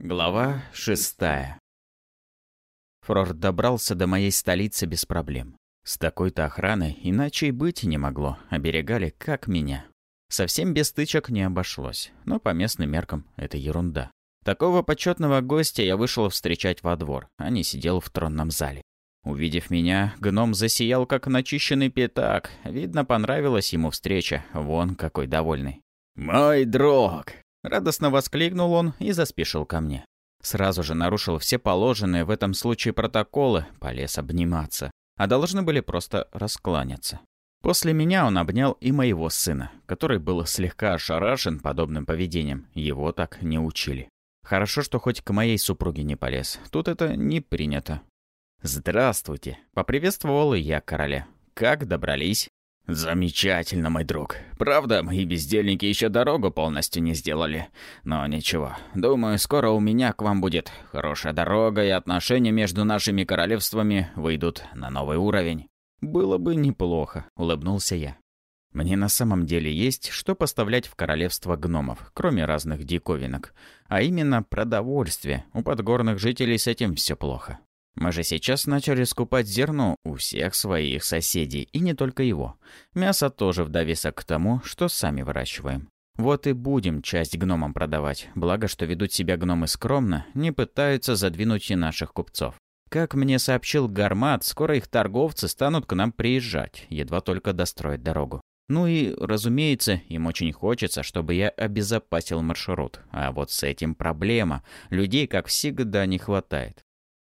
Глава шестая. Фрор добрался до моей столицы без проблем. С такой-то охраной иначе и быть не могло, оберегали как меня. Совсем без стычек не обошлось, но по местным меркам это ерунда. Такого почетного гостя я вышел встречать во двор, а не сидел в тронном зале. Увидев меня, гном засиял, как начищенный пятак. Видно, понравилась ему встреча. Вон какой довольный. «Мой друг!» Радостно воскликнул он и заспешил ко мне. Сразу же нарушил все положенные в этом случае протоколы, полез обниматься, а должны были просто раскланяться. После меня он обнял и моего сына, который был слегка ошарашен подобным поведением, его так не учили. Хорошо, что хоть к моей супруге не полез, тут это не принято. «Здравствуйте», — поприветствовал я короля. «Как добрались?» «Замечательно, мой друг. Правда, мои бездельники еще дорогу полностью не сделали. Но ничего. Думаю, скоро у меня к вам будет хорошая дорога, и отношения между нашими королевствами выйдут на новый уровень». «Было бы неплохо», — улыбнулся я. «Мне на самом деле есть что поставлять в королевство гномов, кроме разных диковинок. А именно продовольствие. У подгорных жителей с этим все плохо. Мы же сейчас начали скупать зерно у всех своих соседей, и не только его. Мясо тоже в довесок к тому, что сами выращиваем. Вот и будем часть гномам продавать, благо что ведут себя гномы скромно, не пытаются задвинуть и наших купцов. Как мне сообщил Гармат, скоро их торговцы станут к нам приезжать, едва только достроят дорогу. Ну и, разумеется, им очень хочется, чтобы я обезопасил маршрут. А вот с этим проблема. Людей, как всегда, не хватает.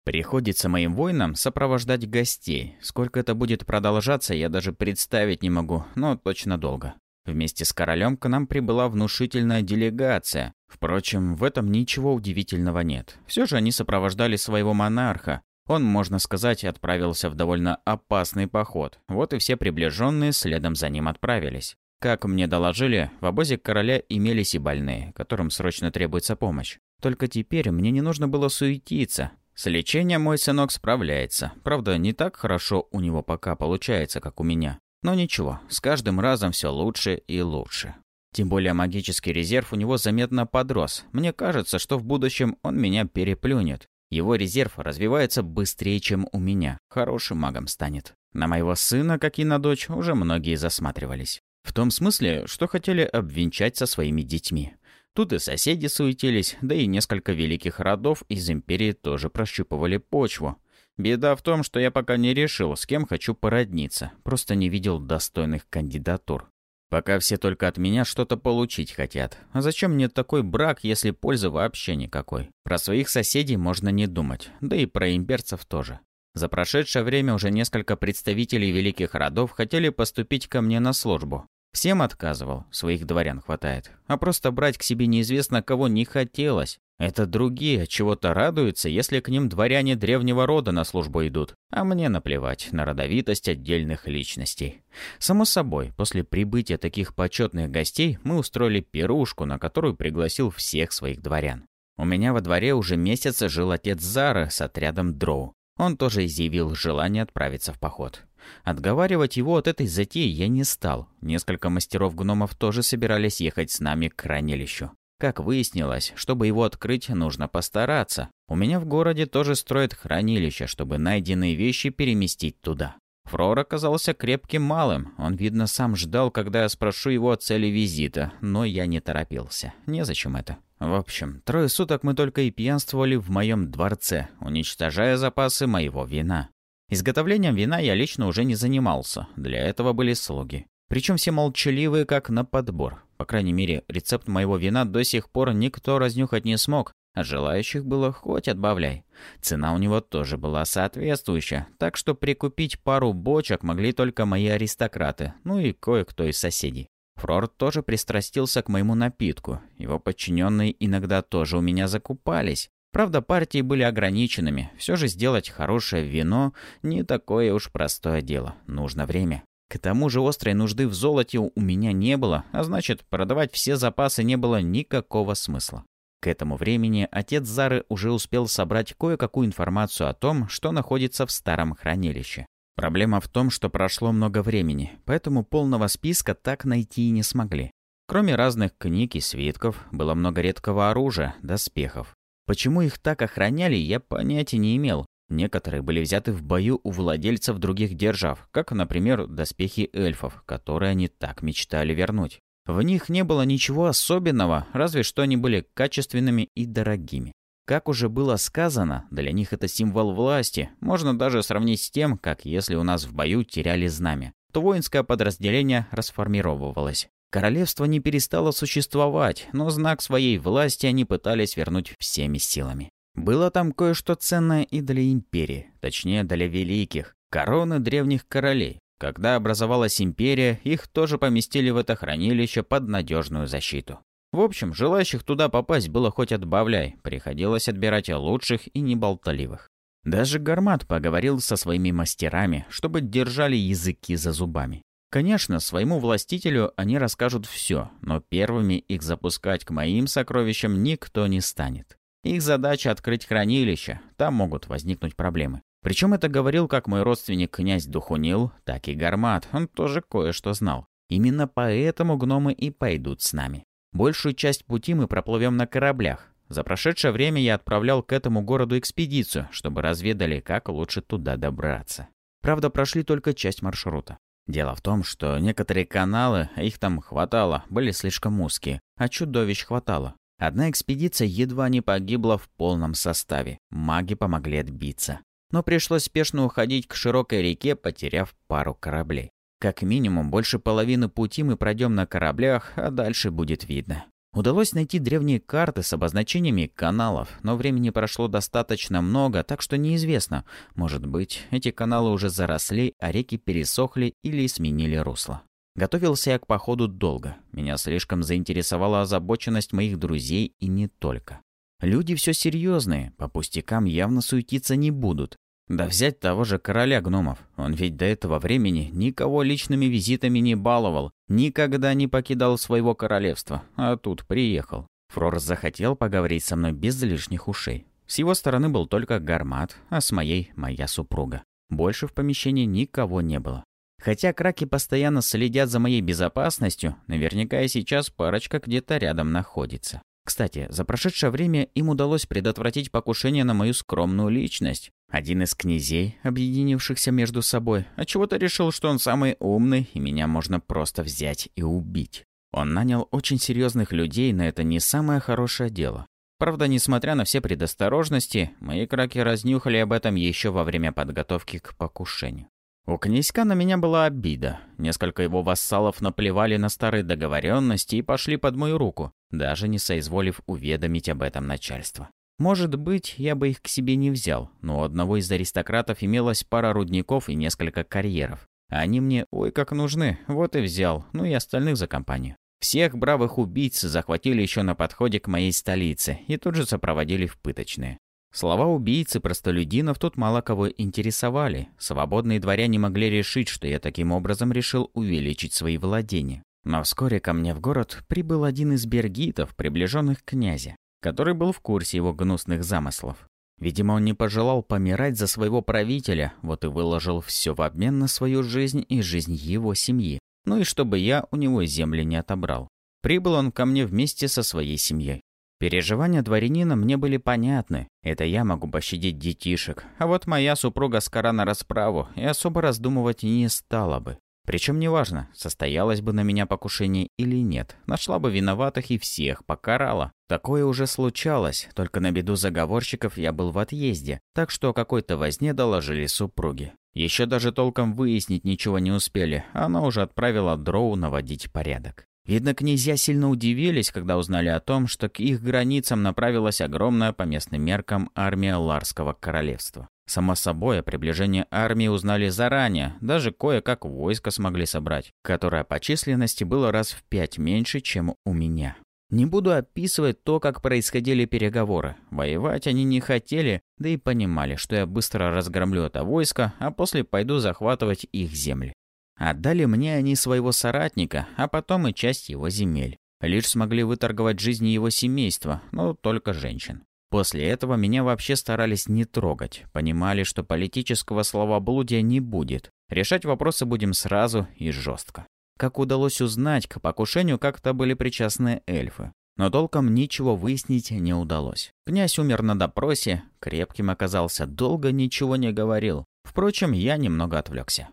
Приходится моим воинам сопровождать гостей. Сколько это будет продолжаться, я даже представить не могу, но точно долго. Вместе с королем к нам прибыла внушительная делегация. Впрочем, в этом ничего удивительного нет. Все же они сопровождали своего монарха. Он, можно сказать, отправился в довольно опасный поход. Вот и все приближенные следом за ним отправились. Как мне доложили, в обозе короля имелись и больные, которым срочно требуется помощь. Только теперь мне не нужно было суетиться. С лечением мой сынок справляется. Правда, не так хорошо у него пока получается, как у меня. Но ничего, с каждым разом все лучше и лучше. Тем более магический резерв у него заметно подрос. Мне кажется, что в будущем он меня переплюнет. Его резерв развивается быстрее, чем у меня. Хорошим магом станет. На моего сына, как и на дочь, уже многие засматривались. В том смысле, что хотели обвенчать со своими детьми. Тут и соседи суетились, да и несколько великих родов из империи тоже прощупывали почву. Беда в том, что я пока не решил, с кем хочу породниться, просто не видел достойных кандидатур. Пока все только от меня что-то получить хотят. А зачем мне такой брак, если пользы вообще никакой? Про своих соседей можно не думать, да и про имперцев тоже. За прошедшее время уже несколько представителей великих родов хотели поступить ко мне на службу. Всем отказывал, своих дворян хватает. А просто брать к себе неизвестно кого не хотелось. Это другие чего-то радуются, если к ним дворяне древнего рода на службу идут. А мне наплевать на родовитость отдельных личностей. Само собой, после прибытия таких почетных гостей мы устроили пирушку, на которую пригласил всех своих дворян. У меня во дворе уже месяц жил отец Зара с отрядом дроу. Он тоже изъявил желание отправиться в поход. Отговаривать его от этой затеи я не стал. Несколько мастеров-гномов тоже собирались ехать с нами к хранилищу. Как выяснилось, чтобы его открыть, нужно постараться. У меня в городе тоже строят хранилище, чтобы найденные вещи переместить туда. Фрор оказался крепким малым. Он, видно, сам ждал, когда я спрошу его о цели визита, но я не торопился. Незачем это. В общем, трое суток мы только и пьянствовали в моем дворце, уничтожая запасы моего вина. Изготовлением вина я лично уже не занимался, для этого были слуги. Причем все молчаливые, как на подбор. По крайней мере, рецепт моего вина до сих пор никто разнюхать не смог, а желающих было хоть отбавляй. Цена у него тоже была соответствующая, так что прикупить пару бочек могли только мои аристократы, ну и кое-кто из соседей. Фрор тоже пристрастился к моему напитку. Его подчиненные иногда тоже у меня закупались. Правда, партии были ограниченными. Все же сделать хорошее вино не такое уж простое дело. Нужно время. К тому же острой нужды в золоте у меня не было, а значит, продавать все запасы не было никакого смысла. К этому времени отец Зары уже успел собрать кое-какую информацию о том, что находится в старом хранилище. Проблема в том, что прошло много времени, поэтому полного списка так найти и не смогли. Кроме разных книг и свитков, было много редкого оружия, доспехов. Почему их так охраняли, я понятия не имел. Некоторые были взяты в бою у владельцев других держав, как, например, доспехи эльфов, которые они так мечтали вернуть. В них не было ничего особенного, разве что они были качественными и дорогими. Как уже было сказано, для них это символ власти, можно даже сравнить с тем, как если у нас в бою теряли знамя, то воинское подразделение расформировывалось. Королевство не перестало существовать, но знак своей власти они пытались вернуть всеми силами. Было там кое-что ценное и для империи, точнее для великих, короны древних королей. Когда образовалась империя, их тоже поместили в это хранилище под надежную защиту. В общем, желающих туда попасть было хоть отбавляй, приходилось отбирать лучших и неболталивых. Даже Гармат поговорил со своими мастерами, чтобы держали языки за зубами. Конечно, своему властителю они расскажут все, но первыми их запускать к моим сокровищам никто не станет. Их задача открыть хранилище, там могут возникнуть проблемы. Причем это говорил как мой родственник князь Духунил, так и Гармат, он тоже кое-что знал. Именно поэтому гномы и пойдут с нами. Большую часть пути мы проплывем на кораблях. За прошедшее время я отправлял к этому городу экспедицию, чтобы разведали, как лучше туда добраться. Правда, прошли только часть маршрута. Дело в том, что некоторые каналы, их там хватало, были слишком узкие, а чудовищ хватало. Одна экспедиция едва не погибла в полном составе. Маги помогли отбиться. Но пришлось спешно уходить к широкой реке, потеряв пару кораблей. Как минимум, больше половины пути мы пройдем на кораблях, а дальше будет видно. Удалось найти древние карты с обозначениями каналов, но времени прошло достаточно много, так что неизвестно. Может быть, эти каналы уже заросли, а реки пересохли или сменили русло. Готовился я к походу долго. Меня слишком заинтересовала озабоченность моих друзей и не только. Люди все серьезные, по пустякам явно суетиться не будут. Да взять того же короля гномов. Он ведь до этого времени никого личными визитами не баловал, никогда не покидал своего королевства, а тут приехал. Фрор захотел поговорить со мной без лишних ушей. С его стороны был только гармат, а с моей — моя супруга. Больше в помещении никого не было. Хотя краки постоянно следят за моей безопасностью, наверняка и сейчас парочка где-то рядом находится. Кстати, за прошедшее время им удалось предотвратить покушение на мою скромную личность. Один из князей, объединившихся между собой, отчего-то решил, что он самый умный, и меня можно просто взять и убить. Он нанял очень серьезных людей, но это не самое хорошее дело. Правда, несмотря на все предосторожности, мои краки разнюхали об этом еще во время подготовки к покушению. У князька на меня была обида. Несколько его вассалов наплевали на старые договоренности и пошли под мою руку, даже не соизволив уведомить об этом начальство. Может быть, я бы их к себе не взял, но у одного из аристократов имелась пара рудников и несколько карьеров. Они мне ой как нужны, вот и взял, ну и остальных за компанию. Всех бравых убийц захватили еще на подходе к моей столице и тут же сопроводили в пыточные. Слова убийцы простолюдинов тут мало кого интересовали. Свободные дворяне могли решить, что я таким образом решил увеличить свои владения. Но вскоре ко мне в город прибыл один из бергитов, приближенных к князя, который был в курсе его гнусных замыслов. Видимо, он не пожелал помирать за своего правителя, вот и выложил все в обмен на свою жизнь и жизнь его семьи. Ну и чтобы я у него земли не отобрал. Прибыл он ко мне вместе со своей семьей. Переживания дворянина мне были понятны. Это я могу пощадить детишек. А вот моя супруга скоро на расправу и особо раздумывать не стала бы. Причем неважно, состоялось бы на меня покушение или нет. Нашла бы виноватых и всех покарала. Такое уже случалось, только на беду заговорщиков я был в отъезде, так что о какой-то возне доложили супруги. Еще даже толком выяснить ничего не успели, она уже отправила Дроу наводить порядок. Видно, князья сильно удивились, когда узнали о том, что к их границам направилась огромная по местным меркам армия Ларского королевства. Само собой, о приближении армии узнали заранее, даже кое-как войско смогли собрать, которое по численности было раз в пять меньше, чем у меня. Не буду описывать то, как происходили переговоры. Воевать они не хотели, да и понимали, что я быстро разгромлю это войско, а после пойду захватывать их земли. Отдали мне они своего соратника, а потом и часть его земель. Лишь смогли выторговать жизни его семейства, но только женщин. После этого меня вообще старались не трогать. Понимали, что политического словоблудия не будет. Решать вопросы будем сразу и жестко. Как удалось узнать, к покушению как-то были причастны эльфы. но толком ничего выяснить не удалось. Князь умер на допросе, крепким оказался, долго ничего не говорил. Впрочем, я немного отвлекся.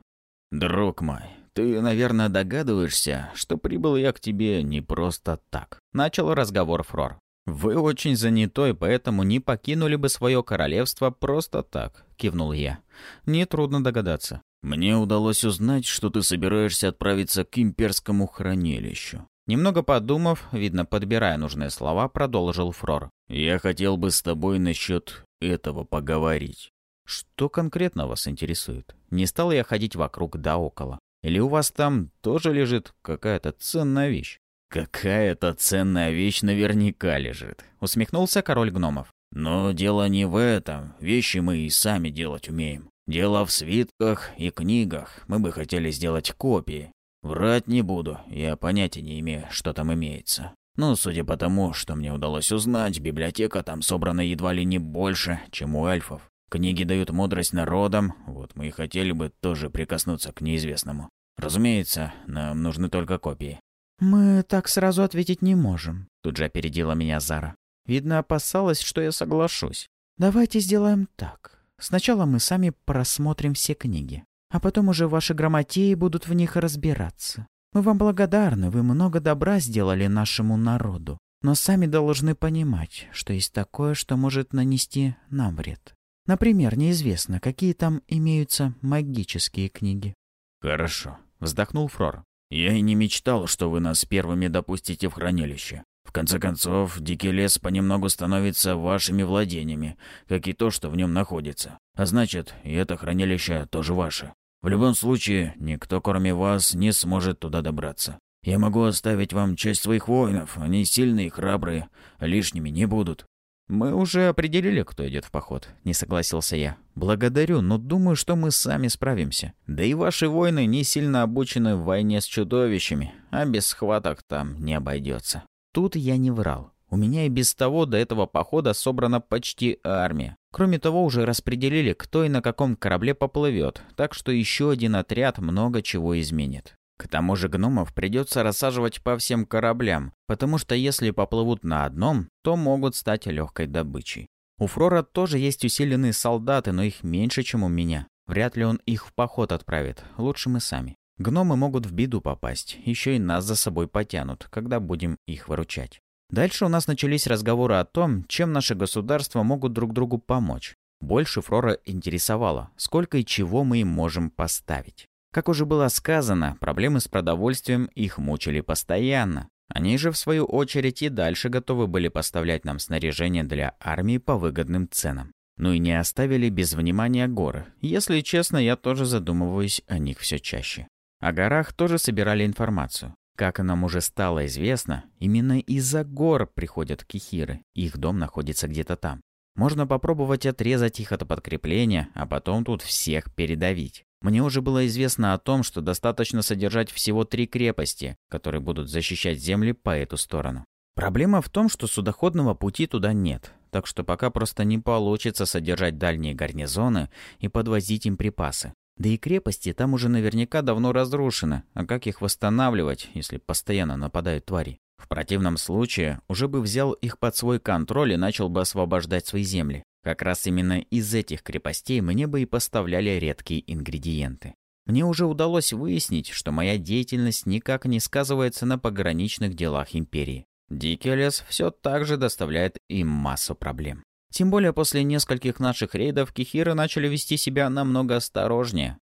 «Друг мой, ты, наверное, догадываешься, что прибыл я к тебе не просто так», — начал разговор Фрор. «Вы очень занятой, поэтому не покинули бы свое королевство просто так», — кивнул я. «Нетрудно догадаться. Мне удалось узнать, что ты собираешься отправиться к имперскому хранилищу. Немного подумав, видно, подбирая нужные слова, продолжил Фрор. «Я хотел бы с тобой насчет этого поговорить». «Что конкретно вас интересует? Не стал я ходить вокруг да около. Или у вас там тоже лежит какая-то ценная вещь?» «Какая-то ценная вещь наверняка лежит», — усмехнулся король гномов. «Но дело не в этом. Вещи мы и сами делать умеем. Дело в свитках и книгах. Мы бы хотели сделать копии. Врать не буду, я понятия не имею, что там имеется. Но судя по тому, что мне удалось узнать, библиотека там собрана едва ли не больше, чем у эльфов. Книги дают мудрость народам, вот мы и хотели бы тоже прикоснуться к неизвестному. Разумеется, нам нужны только копии. «Мы так сразу ответить не можем», — тут же опередила меня Зара. Видно, опасалась, что я соглашусь. «Давайте сделаем так. Сначала мы сами просмотрим все книги а потом уже ваши грамотеи будут в них разбираться. Мы вам благодарны, вы много добра сделали нашему народу, но сами должны понимать, что есть такое, что может нанести нам вред. Например, неизвестно, какие там имеются магические книги. «Хорошо», — вздохнул Фрор. «Я и не мечтал, что вы нас первыми допустите в хранилище. В конце концов, дикий лес понемногу становится вашими владениями, как и то, что в нем находится. А значит, и это хранилище тоже ваше. В любом случае, никто кроме вас не сможет туда добраться. Я могу оставить вам часть своих воинов, они сильные и храбрые, лишними не будут». «Мы уже определили, кто идет в поход», — не согласился я. «Благодарю, но думаю, что мы сами справимся. Да и ваши воины не сильно обучены в войне с чудовищами, а без схваток там не обойдется». Тут я не врал. У меня и без того до этого похода собрана почти армия. Кроме того, уже распределили, кто и на каком корабле поплывет, так что еще один отряд много чего изменит. К тому же гномов придется рассаживать по всем кораблям, потому что если поплывут на одном, то могут стать легкой добычей. У Фрора тоже есть усиленные солдаты, но их меньше, чем у меня. Вряд ли он их в поход отправит, лучше мы сами. Гномы могут в беду попасть, еще и нас за собой потянут, когда будем их выручать. Дальше у нас начались разговоры о том, чем наши государства могут друг другу помочь. Больше Фрора интересовало, сколько и чего мы им можем поставить. Как уже было сказано, проблемы с продовольствием их мучили постоянно. Они же, в свою очередь, и дальше готовы были поставлять нам снаряжение для армии по выгодным ценам. Ну и не оставили без внимания горы. Если честно, я тоже задумываюсь о них все чаще. О горах тоже собирали информацию. Как нам уже стало известно, именно из-за гор приходят кихиры, их дом находится где-то там. Можно попробовать отрезать их от подкрепления, а потом тут всех передавить. Мне уже было известно о том, что достаточно содержать всего три крепости, которые будут защищать земли по эту сторону. Проблема в том, что судоходного пути туда нет, так что пока просто не получится содержать дальние гарнизоны и подвозить им припасы. Да и крепости там уже наверняка давно разрушены, а как их восстанавливать, если постоянно нападают твари? В противном случае уже бы взял их под свой контроль и начал бы освобождать свои земли. Как раз именно из этих крепостей мне бы и поставляли редкие ингредиенты. Мне уже удалось выяснить, что моя деятельность никак не сказывается на пограничных делах империи. Дикий лес все так же доставляет им массу проблем. Тем более после нескольких наших рейдов кихиры начали вести себя намного осторожнее.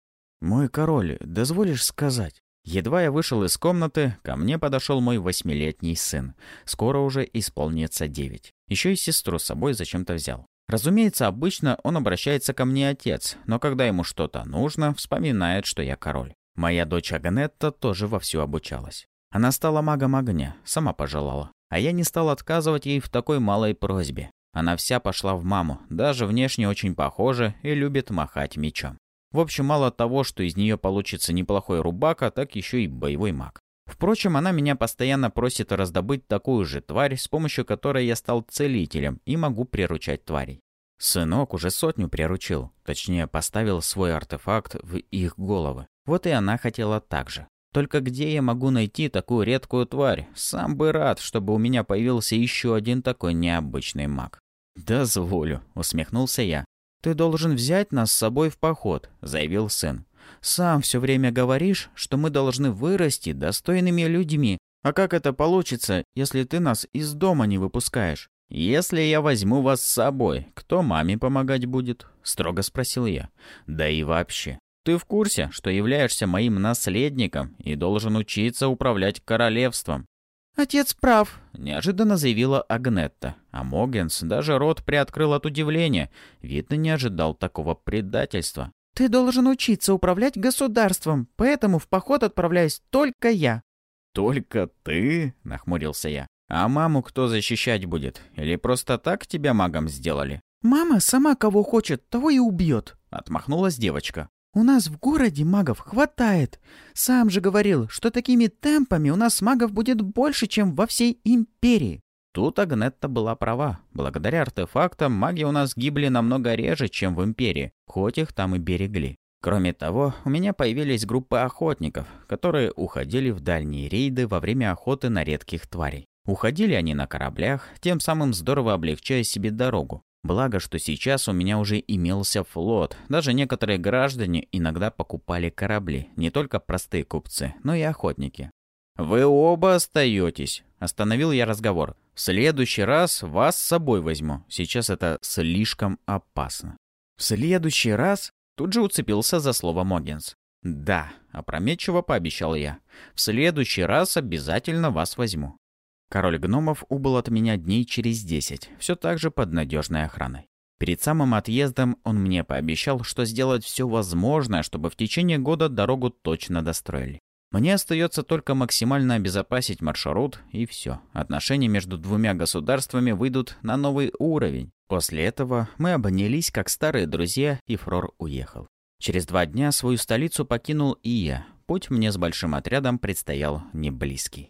«Мой король, дозволишь сказать?» Едва я вышел из комнаты, ко мне подошел мой восьмилетний сын. Скоро уже исполнится девять. Еще и сестру с собой зачем-то взял. Разумеется, обычно он обращается ко мне отец, но когда ему что-то нужно, вспоминает, что я король. Моя дочь Аганетта тоже вовсю обучалась. Она стала магом огня, сама пожелала. А я не стал отказывать ей в такой малой просьбе. Она вся пошла в маму, даже внешне очень похожа и любит махать мечом. В общем, мало того, что из нее получится неплохой рубака, так еще и боевой маг. Впрочем, она меня постоянно просит раздобыть такую же тварь, с помощью которой я стал целителем и могу приручать тварей. Сынок уже сотню приручил, точнее поставил свой артефакт в их головы. Вот и она хотела так же. Только где я могу найти такую редкую тварь? Сам бы рад, чтобы у меня появился еще один такой необычный маг». «Дозволю», — усмехнулся я. «Ты должен взять нас с собой в поход», — заявил сын. «Сам все время говоришь, что мы должны вырасти достойными людьми. А как это получится, если ты нас из дома не выпускаешь?» «Если я возьму вас с собой, кто маме помогать будет?» — строго спросил я. «Да и вообще, ты в курсе, что являешься моим наследником и должен учиться управлять королевством?» «Отец прав», — неожиданно заявила Агнетта. А Могенс даже рот приоткрыл от удивления. Видно, не ожидал такого предательства. «Ты должен учиться управлять государством, поэтому в поход отправляюсь только я». «Только ты?» — нахмурился я. «А маму кто защищать будет? Или просто так тебя магом сделали?» «Мама сама кого хочет, того и убьет», — отмахнулась девочка. «У нас в городе магов хватает. Сам же говорил, что такими темпами у нас магов будет больше, чем во всей империи». Тут Агнетта была права. Благодаря артефактам маги у нас гибли намного реже, чем в империи, хоть их там и берегли. Кроме того, у меня появились группы охотников, которые уходили в дальние рейды во время охоты на редких тварей. Уходили они на кораблях, тем самым здорово облегчая себе дорогу. Благо, что сейчас у меня уже имелся флот. Даже некоторые граждане иногда покупали корабли. Не только простые купцы, но и охотники. «Вы оба остаетесь», — остановил я разговор. «В следующий раз вас с собой возьму. Сейчас это слишком опасно». «В следующий раз?» Тут же уцепился за слово Могинс. «Да», — опрометчиво пообещал я. «В следующий раз обязательно вас возьму». Король гномов убыл от меня дней через десять, все так же под надежной охраной. Перед самым отъездом он мне пообещал, что сделать все возможное, чтобы в течение года дорогу точно достроили. Мне остается только максимально обезопасить маршрут, и все. Отношения между двумя государствами выйдут на новый уровень. После этого мы обнялись как старые друзья, и Фрор уехал. Через два дня свою столицу покинул и я. Путь мне с большим отрядом предстоял не близкий.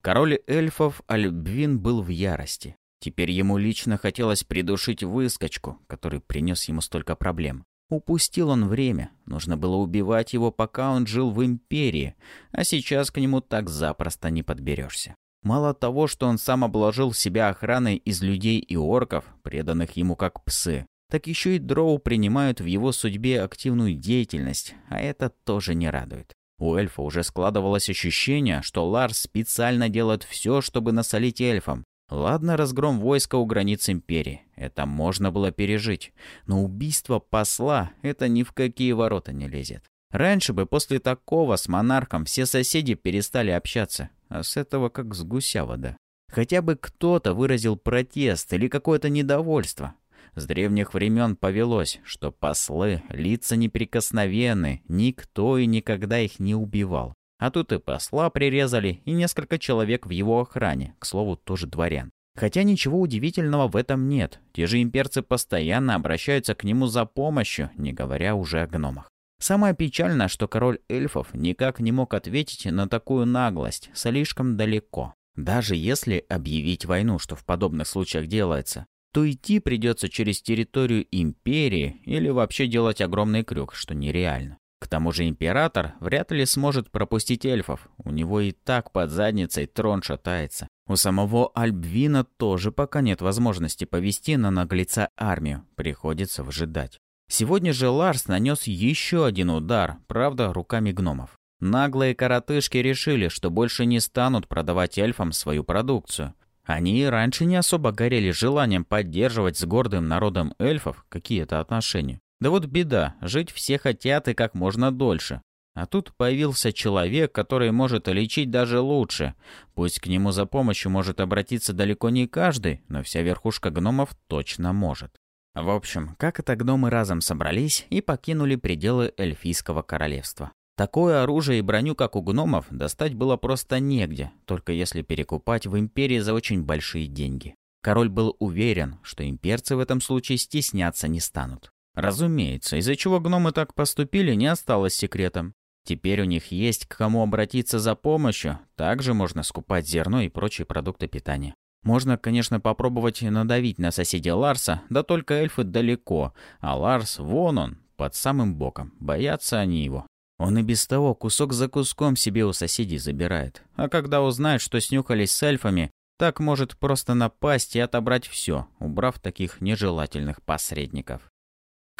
Король эльфов Альбвин был в ярости. Теперь ему лично хотелось придушить выскочку, который принес ему столько проблем. Упустил он время. Нужно было убивать его, пока он жил в Империи, а сейчас к нему так запросто не подберешься. Мало того, что он сам обложил себя охраной из людей и орков, преданных ему как псы, так еще и дроу принимают в его судьбе активную деятельность, а это тоже не радует. У эльфа уже складывалось ощущение, что Ларс специально делает все, чтобы насолить эльфам. Ладно, разгром войска у границ Империи. Это можно было пережить. Но убийство посла — это ни в какие ворота не лезет. Раньше бы после такого с монархом все соседи перестали общаться. А с этого как с гуся вода. Хотя бы кто-то выразил протест или какое-то недовольство. С древних времен повелось, что послы — лица неприкосновенны, никто и никогда их не убивал. А тут и посла прирезали, и несколько человек в его охране, к слову, тоже дворян. Хотя ничего удивительного в этом нет. Те же имперцы постоянно обращаются к нему за помощью, не говоря уже о гномах. Самое печальное, что король эльфов никак не мог ответить на такую наглость, слишком далеко. Даже если объявить войну, что в подобных случаях делается, то идти придется через территорию империи или вообще делать огромный крюк, что нереально. К тому же император вряд ли сможет пропустить эльфов, у него и так под задницей трон шатается. У самого Альбвина тоже пока нет возможности повести на наглеца армию, приходится выжидать. Сегодня же Ларс нанес еще один удар, правда, руками гномов. Наглые коротышки решили, что больше не станут продавать эльфам свою продукцию. Они и раньше не особо горели желанием поддерживать с гордым народом эльфов какие-то отношения. Да вот беда, жить все хотят и как можно дольше. А тут появился человек, который может лечить даже лучше. Пусть к нему за помощью может обратиться далеко не каждый, но вся верхушка гномов точно может. В общем, как это гномы разом собрались и покинули пределы эльфийского королевства. Такое оружие и броню, как у гномов, достать было просто негде, только если перекупать в империи за очень большие деньги. Король был уверен, что имперцы в этом случае стесняться не станут. Разумеется, из-за чего гномы так поступили, не осталось секретом. Теперь у них есть к кому обратиться за помощью, также можно скупать зерно и прочие продукты питания. Можно, конечно, попробовать надавить на соседей Ларса, да только эльфы далеко, а Ларс, вон он, под самым боком, боятся они его. Он и без того кусок за куском себе у соседей забирает. А когда узнает, что снюхались с эльфами, так может просто напасть и отобрать все, убрав таких нежелательных посредников.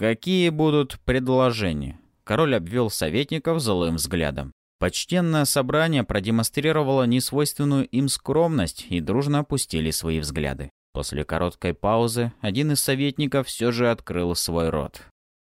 «Какие будут предложения?» Король обвел советников злым взглядом. Почтенное собрание продемонстрировало несвойственную им скромность и дружно опустили свои взгляды. После короткой паузы один из советников все же открыл свой рот.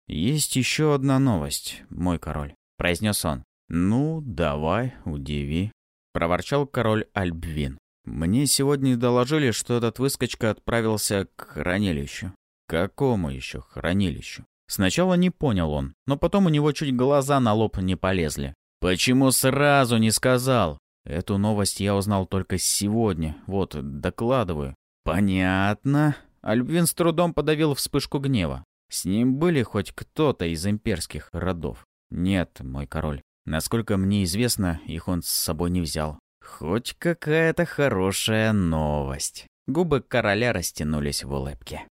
«Есть еще одна новость, мой король произнес он. «Ну, давай, удиви», — проворчал король Альбвин. «Мне сегодня доложили, что этот выскочка отправился к хранилищу». «Какому еще хранилищу?» Сначала не понял он, но потом у него чуть глаза на лоб не полезли. «Почему сразу не сказал?» Эту новость я узнал только сегодня. Вот, докладываю. «Понятно». Альбвин с трудом подавил вспышку гнева. С ним были хоть кто-то из имперских родов. «Нет, мой король. Насколько мне известно, их он с собой не взял. Хоть какая-то хорошая новость». Губы короля растянулись в улыбке.